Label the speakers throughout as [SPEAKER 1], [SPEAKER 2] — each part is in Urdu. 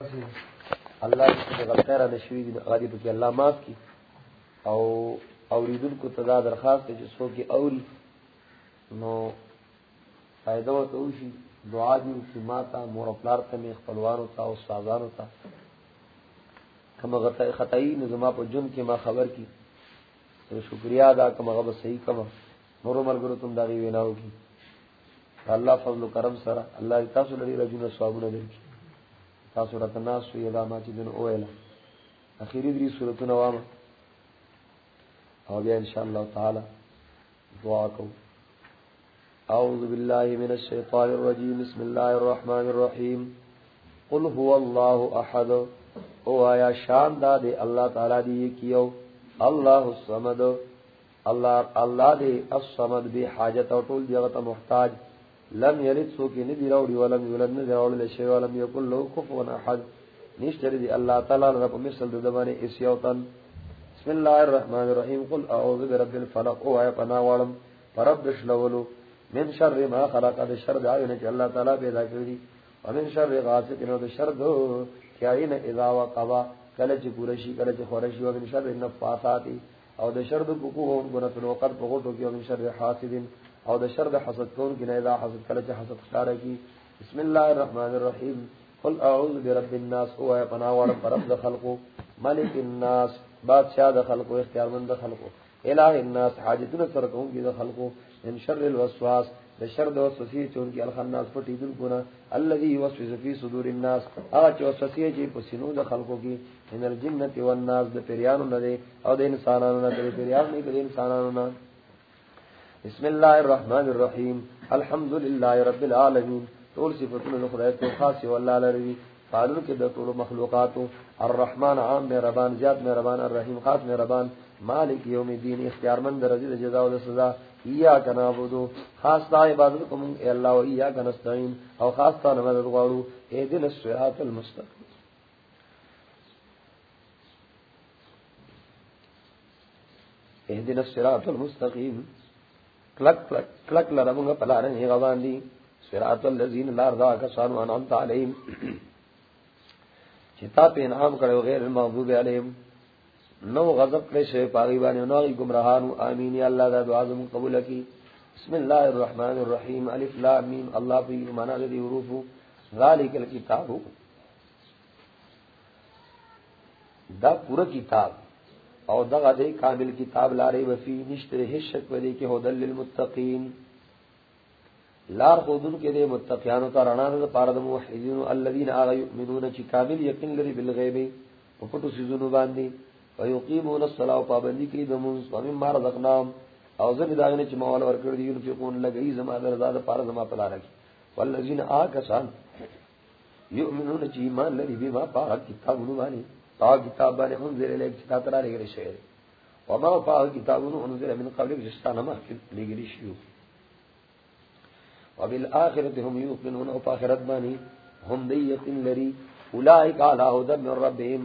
[SPEAKER 1] اللہ غلطیرہ نشوی دی غریب کی اللہ معاف کی او اوریدن کو تدا درخواست ہے جس کی اوری نو فائدہ و توشی دعا دی کی ماتا مور پلار ته می خپلوانو ته او استادانو ته. کما غلطی خطائی نظام په جن کې ما خبر کی تو شکریہ ادا کما غب صحیح کما نور مرګرو تم داغي ویناو کی اللہ فضل و کرم سره، الله تاسو لري رجونه ثوابونه درکړي سورت الناس وی دا ما چې دن اویل. اخیری دری سورتونه وام او بیا ان شاء الله تعالی دعا کو اعوذ بالله من الشیطان الرجیم. بسم الله الرحمن الرحیم. قل هو الله احد. او آیا شان دا دے اللہ تعالی دی کیو اللہ الصمد. اللہ اللہ دے الصمد بی حاجت او ټول دیغه محتاج. لم یلد سو کی ندی راوڑی ولم یولد ندی راوڑی لشی ولم یکن لو کفو احد نشتر دی اللہ تعالی رب مثل دبانی اس یوتن بسم اللہ الرحمن الرحیم قل اعوذ برب الفلق. او آیا پنا والم. فرب دشلولو من شر ما خلق. دی شر دی آئین چی اللہ تعالی پیدا کردی ومن شر غاسق. انو دی شر دو. کیا این اذا وقبا کلچ پورشی کلچ خورشی ومن شر نفاساتی او دی شر دو ککو ہون گنت نوقت پغوٹو کی ومن شر حاسدین او د شر د حسد کون کی نه دا حسد کله چې حسد ښکارا کی بسم الله الرحمن الرحیم. قل اعوذ برب الناس او اے پناه وړ رب د خلقو. ملک الناس، بادشاہ د خلقو اختیار مند د خلقو. الہ الناس حاجتنا سر کون کی د خلقو. ان شر الوسواس، د شر د وسوسه چون کی الخناس پټی دل ګنا الذي يوسوس في صدور الناس. هغه چې وسوسه چې په سینو د خلقو کی ان الجنه والناس، د پیرانو نه او د انسانانو نه د پیرانو نه د انسانانو نه. بسم اللہ الرحمن الرحیم، الحمد للہ رب العالمین۔ طول صفتن خدای تو خاص و اللہ لروی۔ فعلن کے طول مخلوقات الرحمن عام میں ربان زیاد میں ربان الرحیم خاص میں ربان مالک یوم الدین، اختیار مند، رضی جزا و سزا۔ یا کنا بدو خاص تا عبادت کو من اے اللہ، و یا کنا استعین او خاص تا مدد غواړو اے دل الصراط المستقیم۔ اهدنا الصراط المستقيم کلک کلک کلک لرمغه پلارن هغه باندې صراط الذين لا رضا كسانو انعمت عليهم چتا په انعام کړو غیر المغضوب عليهم نو غضب کړي شی پاغي باندې نو غي گمراهانو امين دا دعا زمو قبول کړي بسم الله الرحمن الرحيم الف لام میم۔ الله په معنا دې حروف ذالک الكتاب دا پورا کتاب۔ او دغه دې کامل کتاب لارې وفي نشته هیڅ شک پدې کې، هدل للمتقین. لار خودن کې دې متقینانو ته، رڼا ده پاره د موحدین الذين يؤمنون چې کامل یقین لري بالغیب او پټو سيزونو باندې. او يقيمون الصلاه پابندي کوي د مونږ او مما رزقناهم. او زه دا نه چې مول ورکړ دي یو فقون لګي زما د رضا ده پاره، زما پلار کې. والذین آکسان، یؤمنون چې ایمان لري به ما پاک کتابونو باندې. پاک کتاب باندې هم زیر له کتاب ترا لګری شوی او ما پاک کتابونو هم زیر من قبل جستانه ما لګری شو او بالآخرت هم یوقنون او آخرت باندې هم دی یقین لري. اولئک علی هدى من ربهم.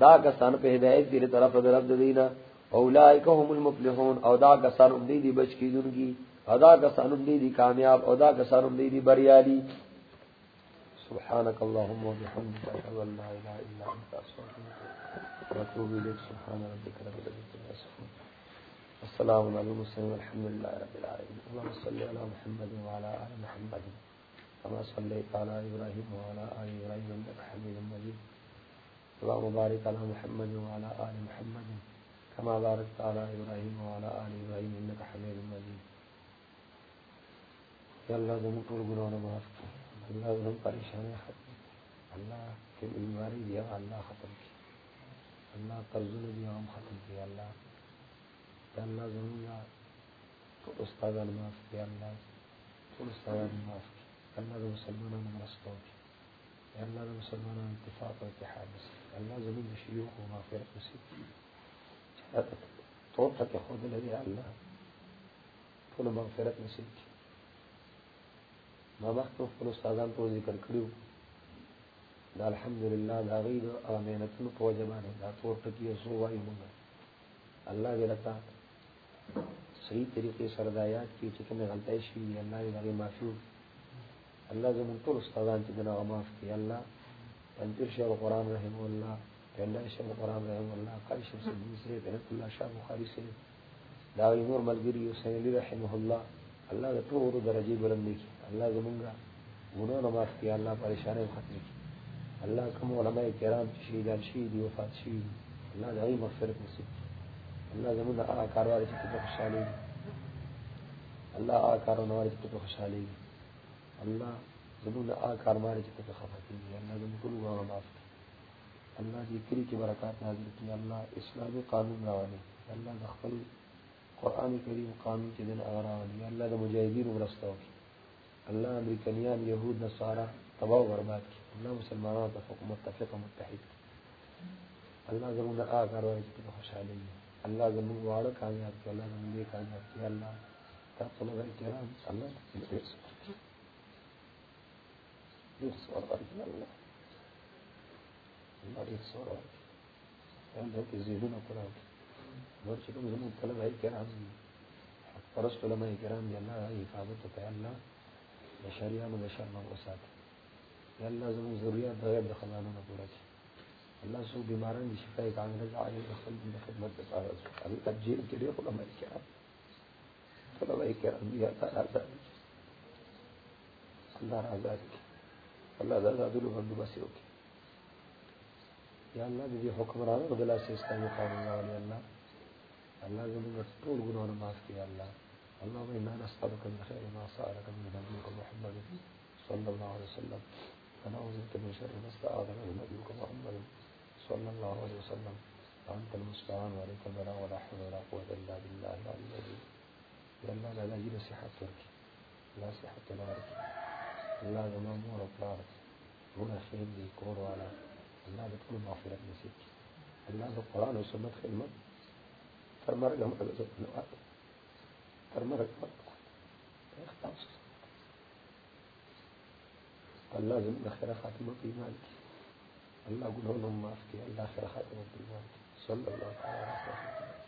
[SPEAKER 1] دا کسان په هدایت دی طرف در رب دینا اولئک هم المفلحون. او دا کسان هم دی بچ کیږي ادا کسان هم دی کامیاب. او دا کسان هم دی بریالی سبحانك اللهم وبحمدك اشهد ان لا اله الا انت استغفرك واتوب اليك سبحان ربك رب العزه عما يصفون. السلام على المرسلين والحمد لله رب العالمين. اللهم صل على محمد وعلى ال محمد، كما صليت على ابراهيم وعلى ال ابراهيم انك حميد مجيد. اللهم بارك على محمد وعلى ال محمد، كما باركت على ابراهيم وعلى ال ابراهيم انك حميد مجيد. يا الله زموږ ټول ګناهونه معاف کړه اللہ ظلم پریشانی ختم اللہ کے بیماری دیا اللہ ختم کی اللہ قرض نے دیا ہم ختم کیا۔ اللہ کہ اللہ ظلم یا تو استاد معاف کیا۔ اللہ تو استاد معاف کیا۔ اللہ نے مسلمانوں نے مرستوں کی اللہ نے مسلمانوں نے اتفاق و اتحاد نصیب اللہ زمین شیعوں کو مغفرت نصیب کی تو تک خود لگے اللہ تو مغفرت نصیب کی ما وخت خپل استادان ته ذکر کړیو. دا الحمدلله دا غید امانتونو په وجبانه دا تور ټکی سو وایو موږ. الله دې لتا صحیح طریقې سره دا یاد کی چې کومه غلطۍ شي الله دې هغه معفو الله زموږ ټول استادان چې دنا معاف کړي. الله پنجر شیخ قرآن رحم اللہ پینڈا شیخ قرآن رحم اللہ قاری شیخ سے دوسرے بنت اللہ شاہ بخاری سے داغی نور ملگری حسین علی رحم اللہ اللہ کا تو درجی بلندی کی اللہ زمنگا گناہ نماز کیا، اللہ پریشان ختم کی۔ اللہ کم علماء کرام شہیدان شہیدی وفات، شہید۔ اللہ داغی مغفرت نصیب کی۔ اللہ زمین آ کاروبار چکے تو خوشحالی اللہ آ کاروبار چکے تو خوشحالی اللہ زمین آ کاروبار چکے تو خفا کی اللہ زمین کل گناہ معاف کی اللہ جی کری کی برکات نازل کی۔ اللہ اسلامی قانون راوانی اللہ دخل قرآن کریم قانون کے دن آرانی اللہ دا مجاہدین ورستہ کی اللہ امریکنیان یہود، نصارہ تباہ و برباد کی اللہ مسلمانوں تفق متحد کی اللہ زمین آ کاروبار چکے تو خوشحالی اللہ زمین واڑ کامیاب کی اللہ زمین کامیاب کی اللہ طلبہ کرام اللہ۔ ایک سو اللہ۔ اللہ ایک سو اللہ کی ذہنوں پورا اور چکم زمین طلبہ کرام پرست علماء کرام دی اللہ حفاظت ہوتا ہے اللہ بشریان و بشر مغوصات یا اللہ زمین ضروریات غیب دخلانوں نے پورا کی اللہ سو بیماران دی شفاء کانگرز آئے دخل دی خدمت دفاع رسول اللہ جیل کے لیے علماء کرام طلبہ کرام دی اللہ رازا اللہ رازا کی اللہ دادا دل بندوبست ہوگی یا اللہ دی حکمران اور بلا سے اسلامی قانون والے اللہ اللہ زمین طول گناہ معاف کیا، اللہ۔ اللہ و انا نسألك من خير ما سارا سألك من نبيك محمد صلى الله عليه وسلم۔ ونعوذ بك من شر ما استعاذك من نبيك محمد صلى الله عليه وسلم۔ وانت المستعان وعليك البلاء ولا حول ولا قوة الا بالله العلي العظيم يا الله لا لاجي نصيحة تركي لا صحة تبارك الله زمان مور اطلارك هنا خير دي كور والا۔ الله بتكون مغفرة نسيك الله بالقرآن وسنة خدمة فرمر جمع لزت نوات فرمر جمع اللہ زمین خیر خاتمہ کی ایمان کی اللہ گناہوں معاف کیا اللہ خیر خاتمہ کی ایمان کی صلی اللہ علیہ وسلم